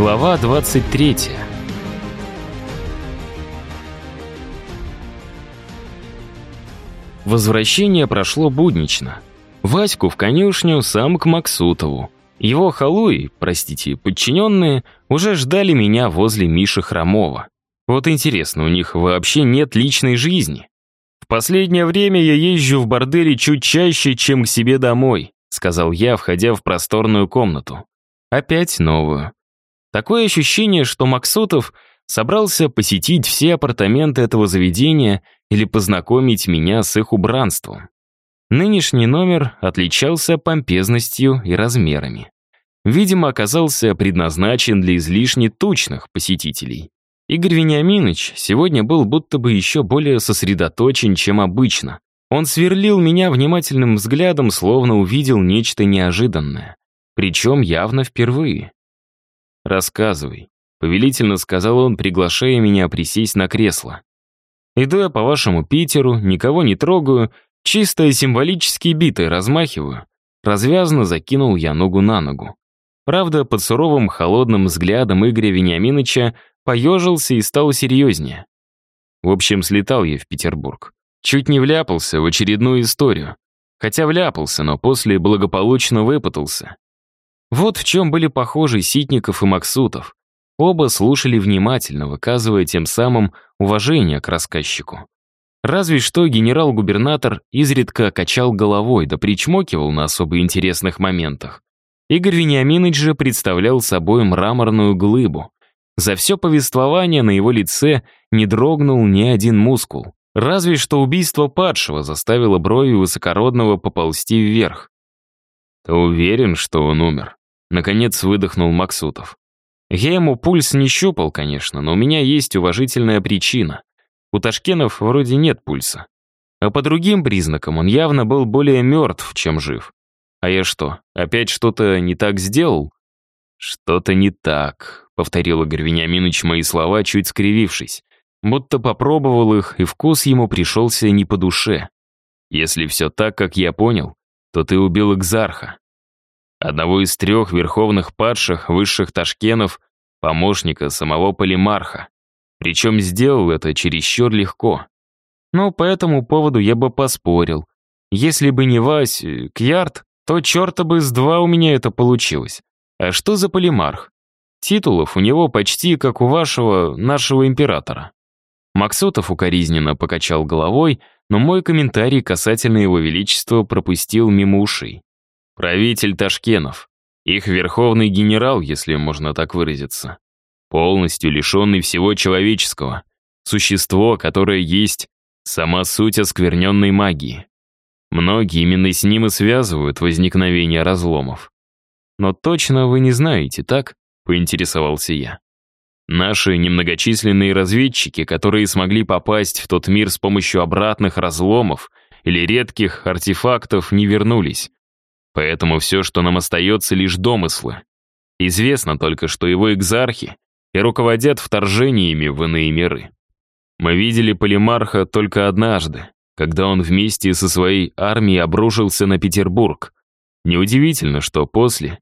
Глава 23. Возвращение прошло буднично. Ваську в конюшню, сам к Максутову. Его халуи, простите, подчиненные, уже ждали меня возле Миши Хромова. Вот интересно, у них вообще нет личной жизни. В последнее время я езжу в борделе чуть чаще, чем к себе домой, сказал я, входя в просторную комнату. Опять новую. Такое ощущение, что Максутов собрался посетить все апартаменты этого заведения или познакомить меня с их убранством. Нынешний номер отличался помпезностью и размерами. Видимо, оказался предназначен для излишне тучных посетителей. Игорь Вениаминович сегодня был будто бы еще более сосредоточен, чем обычно. Он сверлил меня внимательным взглядом, словно увидел нечто неожиданное. Причем явно впервые. «Рассказывай», — повелительно сказал он, приглашая меня присесть на кресло. «Иду я по вашему Питеру, никого не трогаю, чисто символически битой размахиваю». Развязно закинул я ногу на ногу. Правда, под суровым холодным взглядом Игоря Вениаминовича поежился и стал серьезнее. В общем, слетал я в Петербург. Чуть не вляпался в очередную историю. Хотя вляпался, но после благополучно выпутался. Вот в чем были похожи Ситников и Максутов. Оба слушали внимательно, выказывая тем самым уважение к рассказчику. Разве что генерал-губернатор изредка качал головой да причмокивал на особо интересных моментах. Игорь Вениаминович же представлял собой мраморную глыбу. За все повествование на его лице не дрогнул ни один мускул. Разве что убийство падшего заставило брови высокородного поползти вверх. «Ты уверен, что он умер?» Наконец выдохнул Максутов. Я ему пульс не щупал, конечно, но у меня есть уважительная причина. У Ташкенов вроде нет пульса. А по другим признакам он явно был более мертв, чем жив. А я что, опять что-то не так сделал? Что-то не так, повторил Игорь Вениаминович мои слова, чуть скривившись. Будто попробовал их, и вкус ему пришелся не по душе. Если все так, как я понял, то ты убил Экзарха одного из трех верховных падших высших ташкенов, помощника самого Полимарха. Причем сделал это чересчур легко. Но по этому поводу я бы поспорил. Если бы не Вась э, Кьярд, то черта бы с два у меня это получилось. А что за Полимарх? Титулов у него почти как у вашего, нашего императора. Максутов укоризненно покачал головой, но мой комментарий касательно его величества пропустил мимо ушей. Правитель Ташкенов. Их верховный генерал, если можно так выразиться. Полностью лишенный всего человеческого. Существо, которое есть сама суть оскверненной магии. Многие именно с ним и связывают возникновение разломов. Но точно вы не знаете, так? Поинтересовался я. Наши немногочисленные разведчики, которые смогли попасть в тот мир с помощью обратных разломов или редких артефактов, не вернулись. Поэтому все, что нам остается, лишь домыслы. Известно только, что его экзархи и руководят вторжениями в иные миры. Мы видели Полимарха только однажды, когда он вместе со своей армией обрушился на Петербург. Неудивительно, что после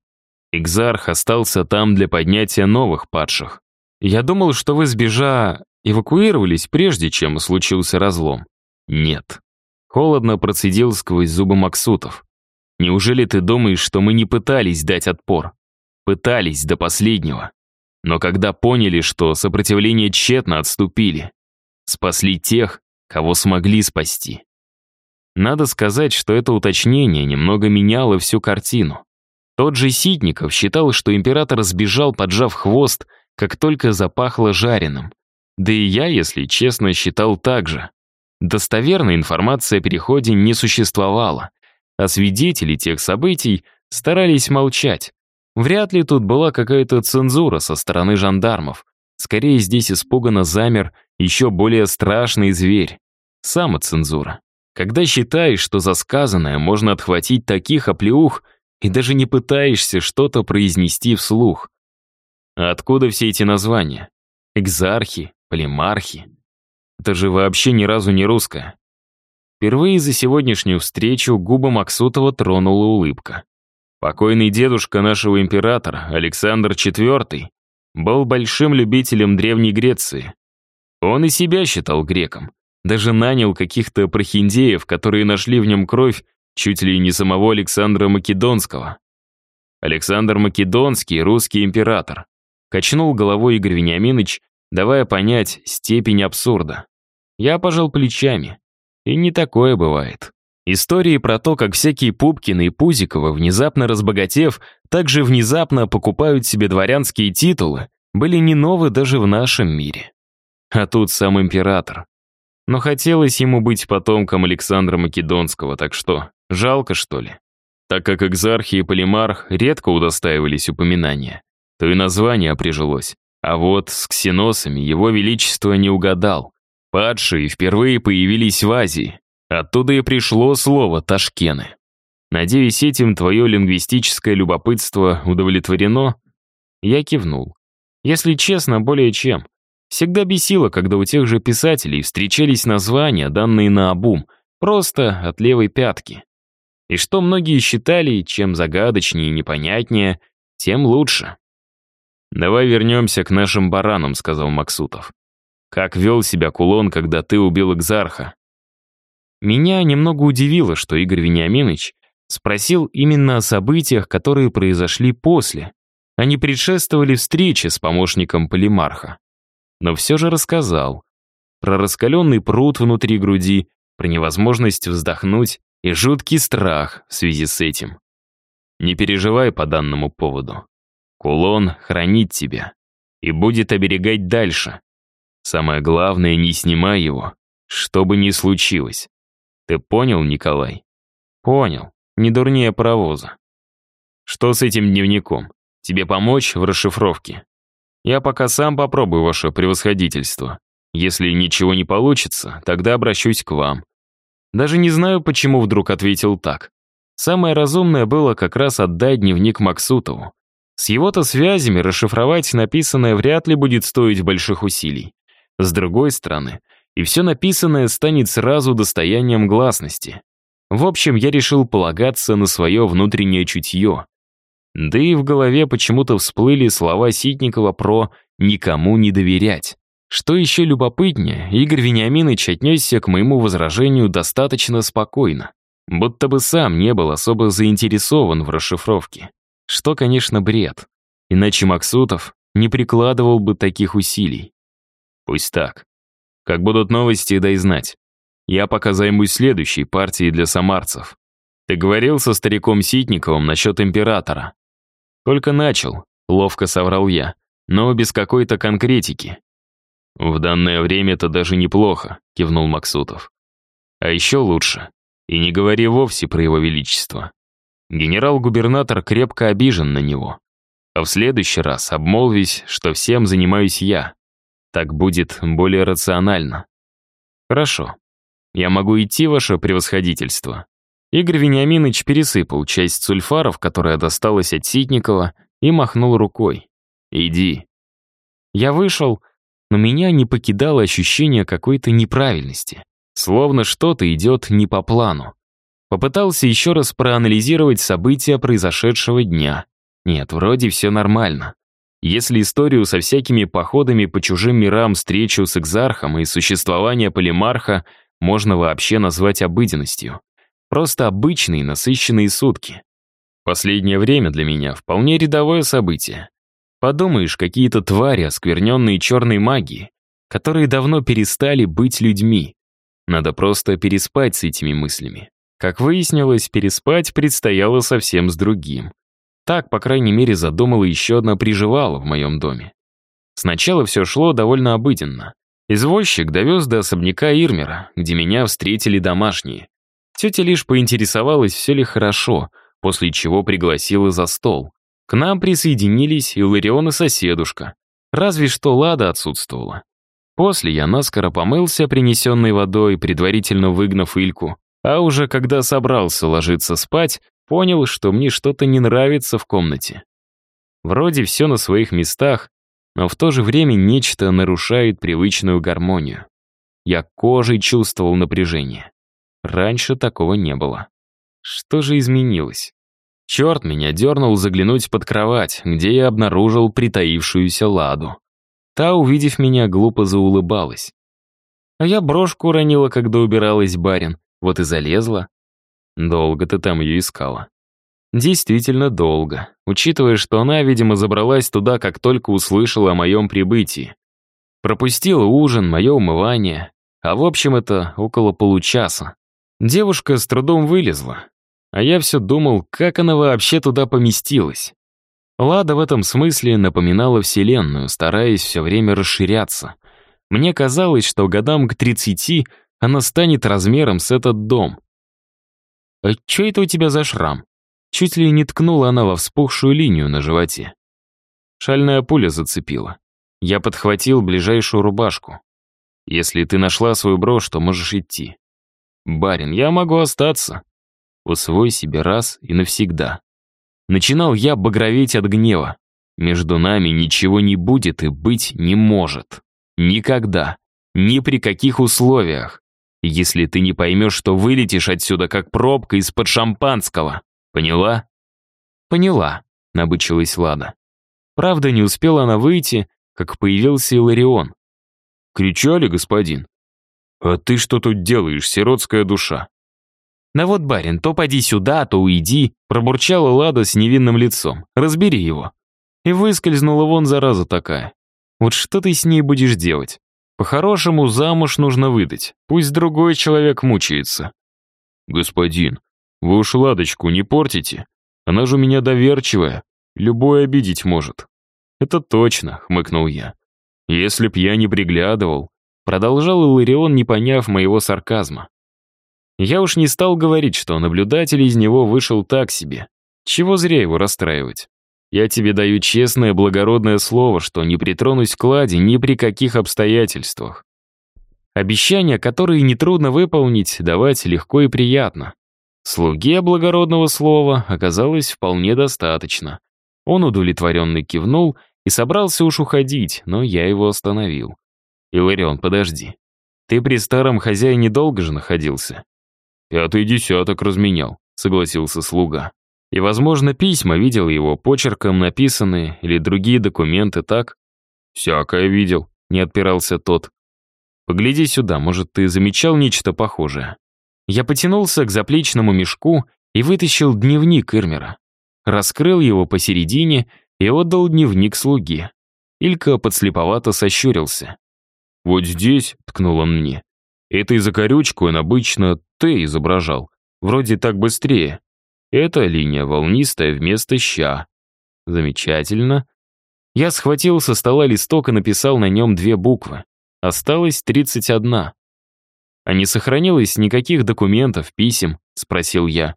Экзарх остался там для поднятия новых падших. Я думал, что вы сбежа эвакуировались, прежде чем случился разлом. Нет. Холодно процедил сквозь зубы Максутов. Неужели ты думаешь, что мы не пытались дать отпор? Пытались до последнего. Но когда поняли, что сопротивление тщетно отступили, спасли тех, кого смогли спасти. Надо сказать, что это уточнение немного меняло всю картину. Тот же Ситников считал, что император сбежал, поджав хвост, как только запахло жареным. Да и я, если честно, считал так же. Достоверной информации о переходе не существовало а свидетели тех событий старались молчать. Вряд ли тут была какая-то цензура со стороны жандармов. Скорее, здесь испуганно замер еще более страшный зверь. Самоцензура. Когда считаешь, что за сказанное можно отхватить таких оплеух, и даже не пытаешься что-то произнести вслух. А откуда все эти названия? Экзархи, полимархи. Это же вообще ни разу не русское. Впервые за сегодняшнюю встречу губы Максутова тронула улыбка. Покойный дедушка нашего императора, Александр IV, был большим любителем Древней Греции. Он и себя считал греком. Даже нанял каких-то прохиндеев, которые нашли в нем кровь чуть ли не самого Александра Македонского. Александр Македонский, русский император. Качнул головой Игорь Вениаминович, давая понять степень абсурда. Я пожал плечами. И не такое бывает. Истории про то, как всякие Пупкины и Пузиковы, внезапно разбогатев, также внезапно покупают себе дворянские титулы, были не новы даже в нашем мире. А тут сам император. Но хотелось ему быть потомком Александра Македонского, так что, жалко что ли? Так как экзархи и полимарх редко удостаивались упоминания, то и название прижилось. А вот с ксеносами его величество не угадал. Падшие впервые появились в Азии. Оттуда и пришло слово «ташкены». Надеюсь, этим твое лингвистическое любопытство удовлетворено? Я кивнул. Если честно, более чем. Всегда бесило, когда у тех же писателей встречались названия, данные на обум, просто от левой пятки. И что многие считали, чем загадочнее и непонятнее, тем лучше. «Давай вернемся к нашим баранам», — сказал Максутов. «Как вел себя кулон, когда ты убил Экзарха?» Меня немного удивило, что Игорь Вениаминович спросил именно о событиях, которые произошли после, а не предшествовали встрече с помощником Полимарха. Но все же рассказал. Про раскаленный пруд внутри груди, про невозможность вздохнуть и жуткий страх в связи с этим. Не переживай по данному поводу. Кулон хранит тебя и будет оберегать дальше. Самое главное, не снимай его, что бы ни случилось. Ты понял, Николай? Понял. Не дурнее паровоза. Что с этим дневником? Тебе помочь в расшифровке? Я пока сам попробую ваше превосходительство. Если ничего не получится, тогда обращусь к вам. Даже не знаю, почему вдруг ответил так. Самое разумное было как раз отдать дневник Максутову. С его-то связями расшифровать написанное вряд ли будет стоить больших усилий. С другой стороны, и все написанное станет сразу достоянием гласности. В общем, я решил полагаться на свое внутреннее чутье. Да и в голове почему-то всплыли слова Ситникова про «никому не доверять». Что еще любопытнее, Игорь Вениаминович отнесся к моему возражению достаточно спокойно, будто бы сам не был особо заинтересован в расшифровке. Что, конечно, бред. Иначе Максутов не прикладывал бы таких усилий. Пусть так. Как будут новости, дай знать. Я пока займусь следующей партией для самарцев. Ты говорил со стариком Ситниковым насчет императора? Только начал, ловко соврал я, но без какой-то конкретики. В данное время это даже неплохо, кивнул Максутов. А еще лучше. И не говори вовсе про его величество. Генерал-губернатор крепко обижен на него. А в следующий раз обмолвись, что всем занимаюсь я. Так будет более рационально. Хорошо. Я могу идти, ваше превосходительство. Игорь Вениаминович пересыпал часть сульфаров, которая досталась от Ситникова, и махнул рукой. «Иди». Я вышел, но меня не покидало ощущение какой-то неправильности. Словно что-то идет не по плану. Попытался еще раз проанализировать события произошедшего дня. Нет, вроде все нормально. Если историю со всякими походами по чужим мирам, встречу с экзархом и существование полимарха можно вообще назвать обыденностью. Просто обычные насыщенные сутки. Последнее время для меня вполне рядовое событие. Подумаешь, какие-то твари, оскверненные черной магией, которые давно перестали быть людьми. Надо просто переспать с этими мыслями. Как выяснилось, переспать предстояло совсем с другим. Так, по крайней мере, задумала еще одна приживала в моем доме. Сначала все шло довольно обыденно. Извозчик довез до особняка Ирмера, где меня встретили домашние. Тетя лишь поинтересовалась, все ли хорошо, после чего пригласила за стол. К нам присоединились и Ларион и соседушка. Разве что Лада отсутствовала. После я наскоро помылся принесенной водой, предварительно выгнав Ильку, а уже когда собрался ложиться спать, понял, что мне что-то не нравится в комнате. Вроде все на своих местах, но в то же время нечто нарушает привычную гармонию. Я кожей чувствовал напряжение. Раньше такого не было. Что же изменилось? Черт меня дернул заглянуть под кровать, где я обнаружил притаившуюся ладу. Та, увидев меня, глупо заулыбалась. А я брошку уронила, когда убиралась барин, вот и залезла. Долго ты там ее искала. Действительно долго, учитывая, что она, видимо, забралась туда, как только услышала о моем прибытии. Пропустила ужин, мое умывание, а в общем это около получаса. Девушка с трудом вылезла, а я все думал, как она вообще туда поместилась. Лада в этом смысле напоминала Вселенную, стараясь все время расширяться. Мне казалось, что годам к 30 она станет размером с этот дом. «А что это у тебя за шрам?» Чуть ли не ткнула она во вспухшую линию на животе. Шальная пуля зацепила. Я подхватил ближайшую рубашку. «Если ты нашла свою брошь, то можешь идти». «Барин, я могу остаться». Усвой себе раз и навсегда. Начинал я багроветь от гнева. Между нами ничего не будет и быть не может. Никогда. Ни при каких условиях. Если ты не поймешь, что вылетишь отсюда, как пробка из-под шампанского. Поняла? Поняла, набычилась Лада. Правда, не успела она выйти, как появился Иларион. «Кричали, господин?» «А ты что тут делаешь, сиротская душа?» «На вот, барин, то поди сюда, то уйди», пробурчала Лада с невинным лицом. «Разбери его». И выскользнула вон зараза такая. Вот что ты с ней будешь делать? По-хорошему, замуж нужно выдать. Пусть другой человек мучается. Господин, вы уж ладочку не портите. Она же у меня доверчивая. Любой обидеть может. Это точно, хмыкнул я. Если б я не приглядывал, продолжал Иларион, не поняв моего сарказма. Я уж не стал говорить, что наблюдатель из него вышел так себе. Чего зря его расстраивать. Я тебе даю честное, благородное слово, что не притронусь к Ладе ни при каких обстоятельствах. Обещания, которые нетрудно выполнить, давать легко и приятно. Слуге благородного слова оказалось вполне достаточно. Он удовлетворенно кивнул и собрался уж уходить, но я его остановил. «Иларион, подожди. Ты при старом хозяине долго же находился?» «Пятый десяток разменял», — согласился слуга. И, возможно, письма видел его, почерком написанные или другие документы, так? «Всякое видел», — не отпирался тот. «Погляди сюда, может, ты замечал нечто похожее?» Я потянулся к заплечному мешку и вытащил дневник Ирмера. Раскрыл его посередине и отдал дневник слуге. Илька подслеповато сощурился. «Вот здесь», — ткнул он мне, — «этой закорючку он обычно «Т» изображал. Вроде так быстрее. Эта линия волнистая вместо «ща». Замечательно. Я схватил со стола листок и написал на нем две буквы. Осталось 31. А не сохранилось никаких документов, писем? Спросил я.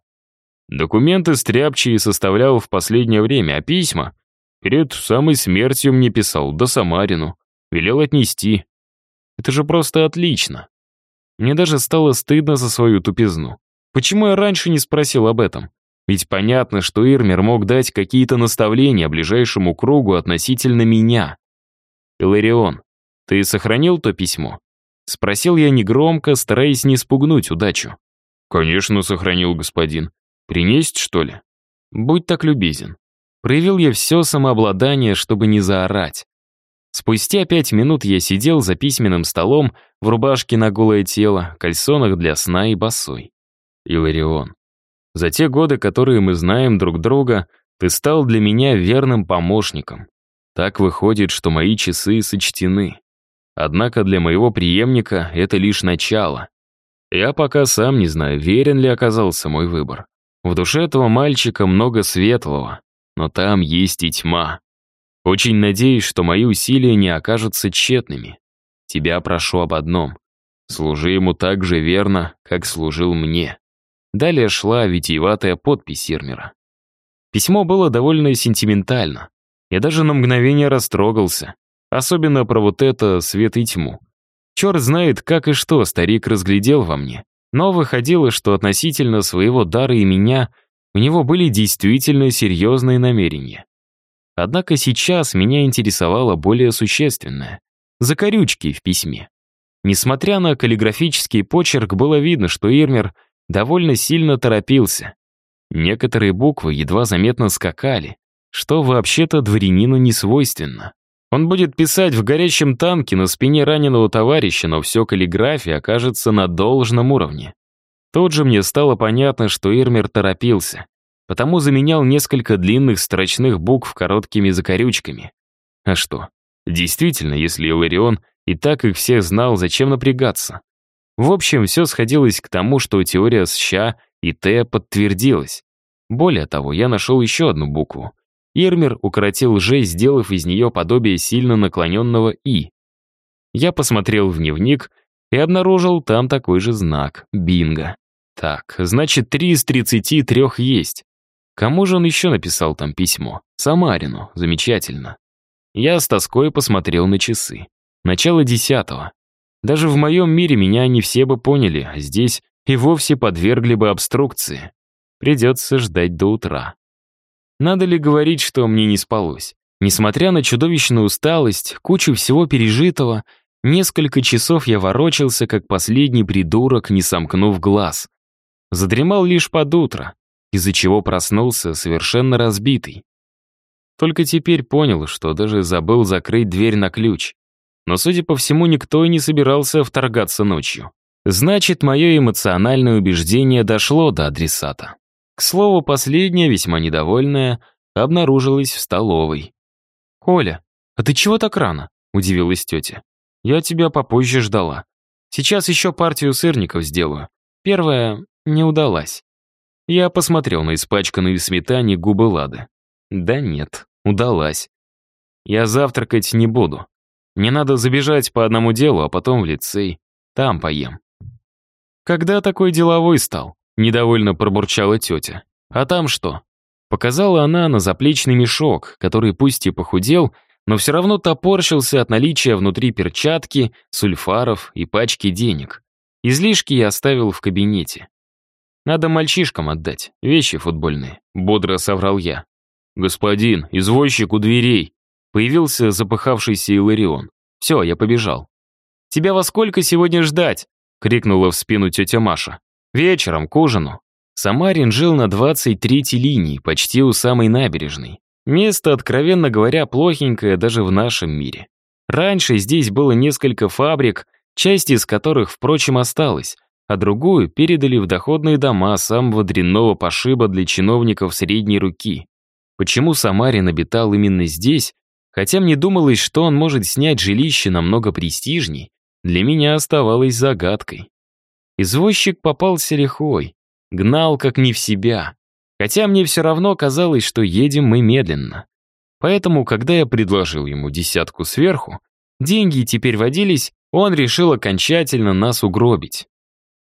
Документы стряпчие составлял в последнее время, а письма? Перед самой смертью мне писал, да Самарину. Велел отнести. Это же просто отлично. Мне даже стало стыдно за свою тупизну. Почему я раньше не спросил об этом? Ведь понятно, что Ирмер мог дать какие-то наставления ближайшему кругу относительно меня. «Иларион, ты сохранил то письмо?» Спросил я негромко, стараясь не спугнуть удачу. «Конечно, сохранил, господин. Принесть, что ли?» «Будь так любезен». Проявил я все самообладание, чтобы не заорать. Спустя пять минут я сидел за письменным столом в рубашке на голое тело, кальсонах для сна и босой. Иларион, за те годы, которые мы знаем друг друга, ты стал для меня верным помощником. Так выходит, что мои часы сочтены. Однако для моего преемника это лишь начало. Я пока сам не знаю, верен ли оказался мой выбор. В душе этого мальчика много светлого, но там есть и тьма. Очень надеюсь, что мои усилия не окажутся тщетными. Тебя прошу об одном. Служи ему так же верно, как служил мне. Далее шла витиеватая подпись Ирмера. Письмо было довольно сентиментально. Я даже на мгновение растрогался. Особенно про вот это свет и тьму. Черт знает, как и что старик разглядел во мне. Но выходило, что относительно своего дара и меня у него были действительно серьезные намерения. Однако сейчас меня интересовало более существенное. Закорючки в письме. Несмотря на каллиграфический почерк, было видно, что Ирмер довольно сильно торопился. Некоторые буквы едва заметно скакали, что вообще-то дворянину не свойственно. Он будет писать в горящем танке на спине раненого товарища, но все каллиграфия окажется на должном уровне. Тут же мне стало понятно, что Ирмер торопился, потому заменял несколько длинных строчных букв короткими закорючками. А что? Действительно, если Иларион и так их всех знал, зачем напрягаться? В общем, все сходилось к тому, что теория с «ща» и «т» подтвердилась. Более того, я нашел еще одну букву. Ирмер укоротил «ж», сделав из нее подобие сильно наклоненного «и». Я посмотрел в дневник и обнаружил там такой же знак — бинго. Так, значит, три из тридцати трех есть. Кому же он еще написал там письмо? Самарину. Замечательно. Я с тоской посмотрел на часы. Начало десятого. Даже в моем мире меня не все бы поняли, а здесь и вовсе подвергли бы обструкции. Придется ждать до утра. Надо ли говорить, что мне не спалось? Несмотря на чудовищную усталость, кучу всего пережитого, несколько часов я ворочался, как последний придурок, не сомкнув глаз. Задремал лишь под утро, из-за чего проснулся совершенно разбитый. Только теперь понял, что даже забыл закрыть дверь на ключ. Но, судя по всему, никто и не собирался вторгаться ночью. Значит, мое эмоциональное убеждение дошло до адресата. К слову, последняя, весьма недовольная, обнаружилась в столовой. «Коля, а ты чего так рано?» — удивилась тетя. «Я тебя попозже ждала. Сейчас еще партию сырников сделаю. Первая не удалась». Я посмотрел на испачканные сметане губы Лады. Да нет, удалась. Я завтракать не буду. Мне надо забежать по одному делу, а потом в лицей. Там поем. Когда такой деловой стал? Недовольно пробурчала тетя. А там что? Показала она на заплечный мешок, который пусть и похудел, но все равно топорщился от наличия внутри перчатки, сульфаров и пачки денег. Излишки я оставил в кабинете. Надо мальчишкам отдать, вещи футбольные», — бодро соврал я. «Господин, извозчик у дверей», — появился запыхавшийся Иларион. «Все, я побежал». «Тебя во сколько сегодня ждать?» — крикнула в спину тетя Маша. «Вечером, к ужину». Самарин жил на 23-й линии, почти у самой набережной. Место, откровенно говоря, плохенькое даже в нашем мире. Раньше здесь было несколько фабрик, часть из которых, впрочем, осталась, а другую передали в доходные дома самого дрянного пошиба для чиновников средней руки. Почему Самарин обитал именно здесь, хотя мне думалось, что он может снять жилище намного престижней, для меня оставалось загадкой. Извозчик попался лихой, гнал как не в себя, хотя мне все равно казалось, что едем мы медленно. Поэтому, когда я предложил ему десятку сверху, деньги теперь водились, он решил окончательно нас угробить.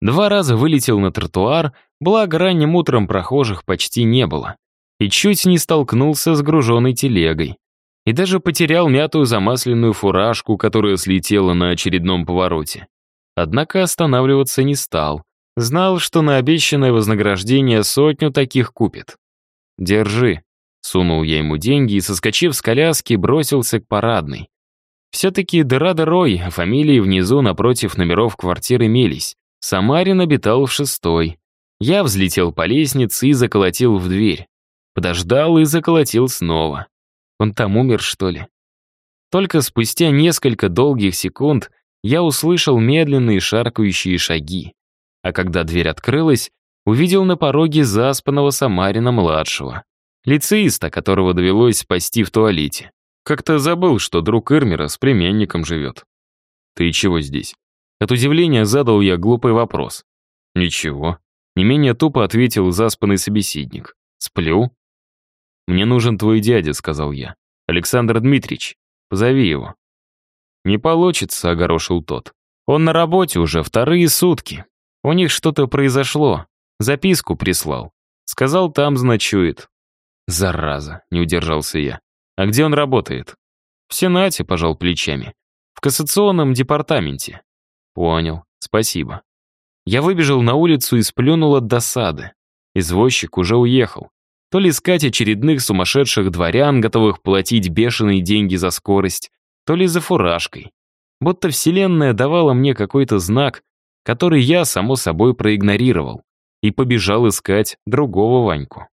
Два раза вылетел на тротуар, благо ранним утром прохожих почти не было. И чуть не столкнулся с груженной телегой. И даже потерял мятую замасленную фуражку, которая слетела на очередном повороте. Однако останавливаться не стал. Знал, что на обещанное вознаграждение сотню таких купит. «Держи», — сунул я ему деньги и, соскочив с коляски, бросился к парадной. Все-таки дыра дырой, а фамилии внизу напротив номеров квартир имелись. Самарин обитал в шестой. Я взлетел по лестнице и заколотил в дверь. Подождал и заколотил снова. Он там умер, что ли? Только спустя несколько долгих секунд я услышал медленные шаркающие шаги. А когда дверь открылась, увидел на пороге заспанного Самарина-младшего. Лицеиста, которого довелось спасти в туалете. Как-то забыл, что друг Ирмера с племянником живет. «Ты чего здесь?» От удивления задал я глупый вопрос. «Ничего». Не менее тупо ответил заспанный собеседник. «Сплю?» «Мне нужен твой дядя», — сказал я. «Александр Дмитриевич, позови его». «Не получится», — огорошил тот. «Он на работе уже вторые сутки. У них что-то произошло. Записку прислал. Сказал, там значует». «Зараза», — не удержался я. «А где он работает?» «В Сенате», — пожал плечами. «В кассационном департаменте. Понял, спасибо. Я выбежал на улицу и сплюнул от досады. Извозчик уже уехал. То ли искать очередных сумасшедших дворян, готовых платить бешеные деньги за скорость, то ли за фуражкой. Будто вселенная давала мне какой-то знак, который я, само собой, проигнорировал. и побежал искать другого Ваньку.